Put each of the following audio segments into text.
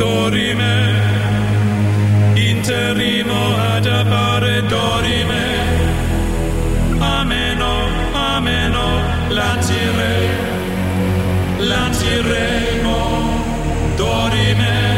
Dorime, interrimo ad appare dorime, ameno, ameno, lancire, lanciremo, dorime.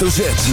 Hoofdletter Z.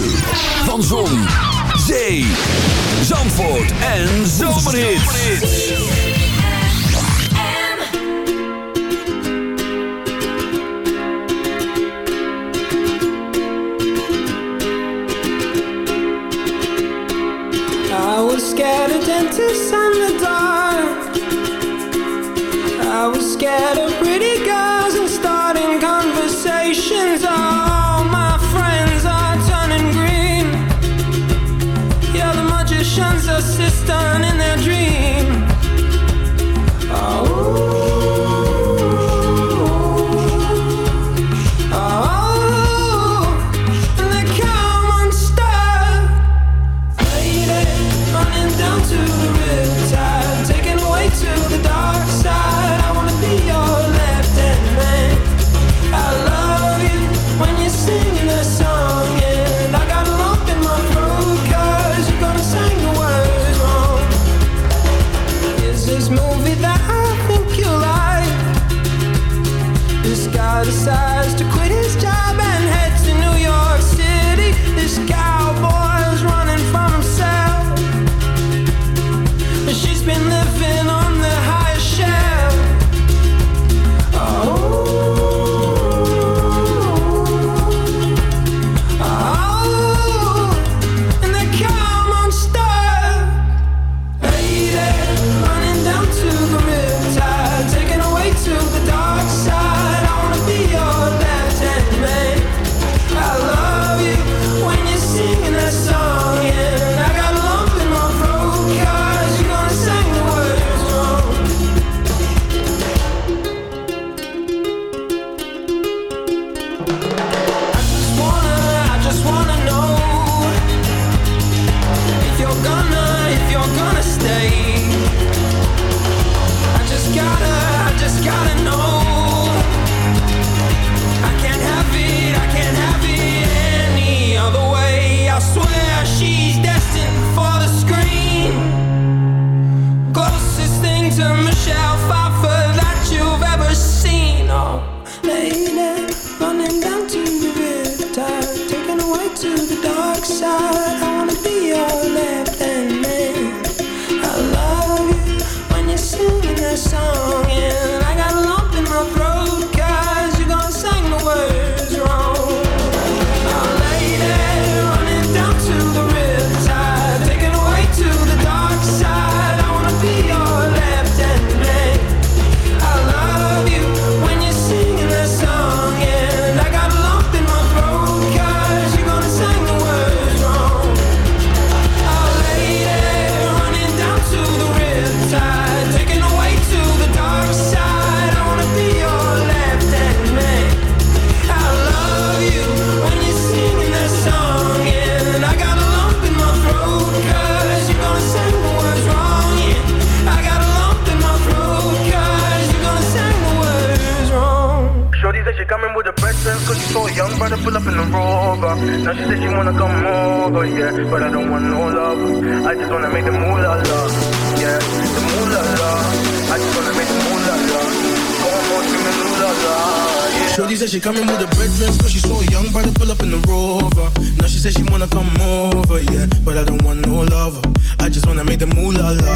about to pull up in the rover. Now she said she wanna come over, yeah. But I don't want no love. I just wanna make the moolah love, yeah. The moolah love. I just wanna make the moolah love. Go on, go screaming moolah love. Shorty said she coming with a red dress Cause she's so young, about to pull up in the Rover Now she said she wanna come over, yeah But I don't want no lover I just wanna make the moolah la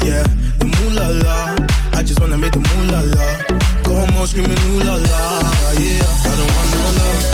Yeah, the moolah la I just wanna make the moolah la Go home screaming ooh la la Yeah, I don't want no lover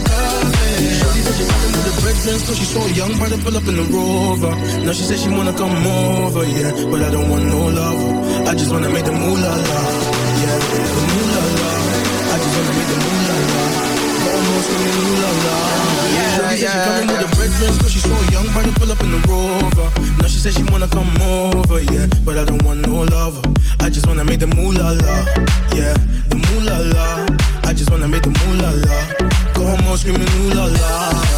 she running to the breaks and so she saw a young brother pull up in the Rover. Now she said she wanna come over, yeah, but I don't want no love. I just wanna make the moolah la, yeah, the moolah la. I just wanna make the moolah la. Almost the moolah la, yeah yeah, she said she coming with a red dress Cause she so young, probably pull up in the Rover. Now she said she wanna come over, yeah But I don't want no lover. I just wanna make the moolala, yeah The moolala I just wanna make the moolala Go home, screaming ooh la la,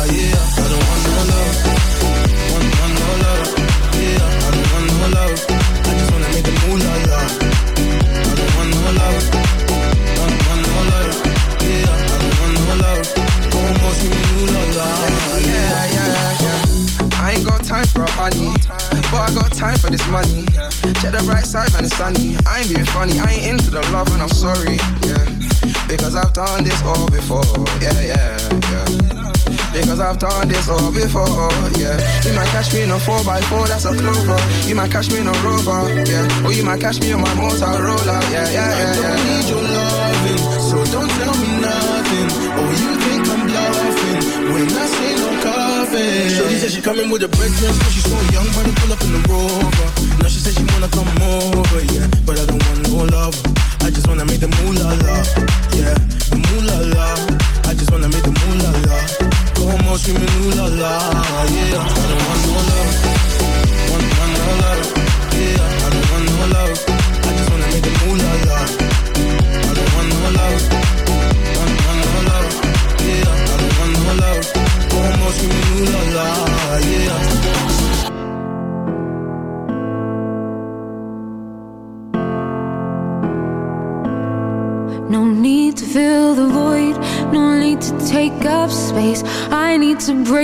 yeah. I don't want no lover. but I got time for this money. Check the bright side when it's sunny. I ain't being funny, I ain't into the love and I'm sorry, yeah. Because I've done this all before, yeah, yeah, yeah. Because I've done this all before, yeah. You might catch me in a 4x4, that's a clover. You might catch me in a rover, yeah. Or you might catch me on my Motorola, yeah, yeah, yeah, yeah. I don't need your love. face. Shorty said she coming with a bread dress, cause she's so young, but I pull up in the Rover. Now she said she wanna come over, yeah, but I don't want no lover.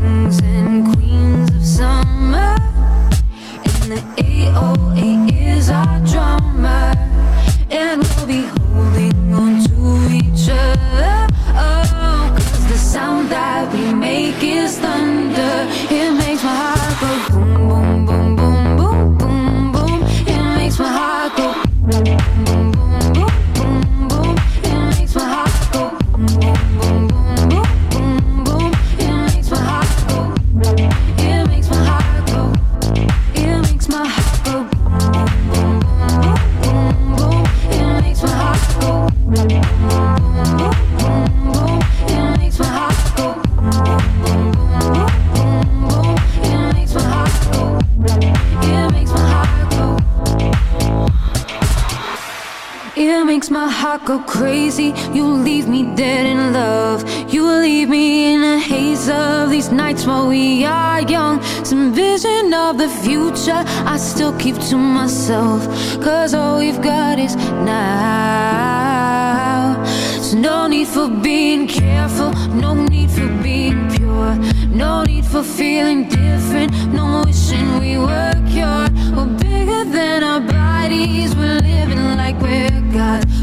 kings and queens of summer in the 808. My heart go crazy. You leave me dead in love. You leave me in a haze of these nights while we are young. Some vision of the future I still keep to myself. Cause all we've got is now. So no need for being careful, no need for being pure. No need for feeling different, no wishing we were cured. We're bigger than our bodies, we're living like we're God.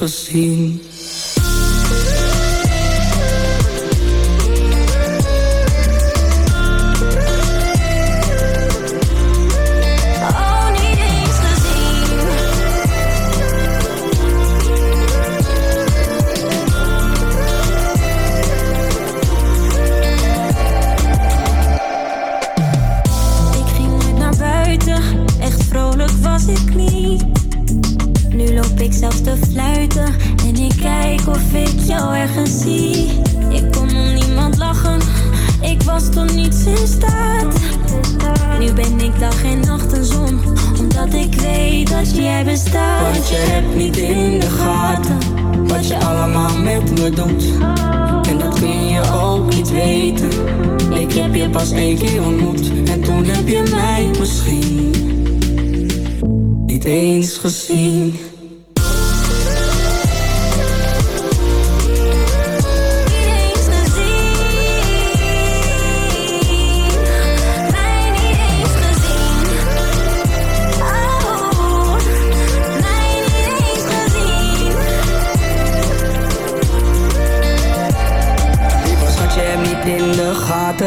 gezien. jij. Want je hebt niet in de gaten wat je allemaal met me doet. En dat kun je ook niet weten. Ik heb je pas één keer ontmoet en toen heb je mij misschien niet eens gezien.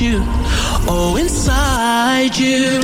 you, oh inside you.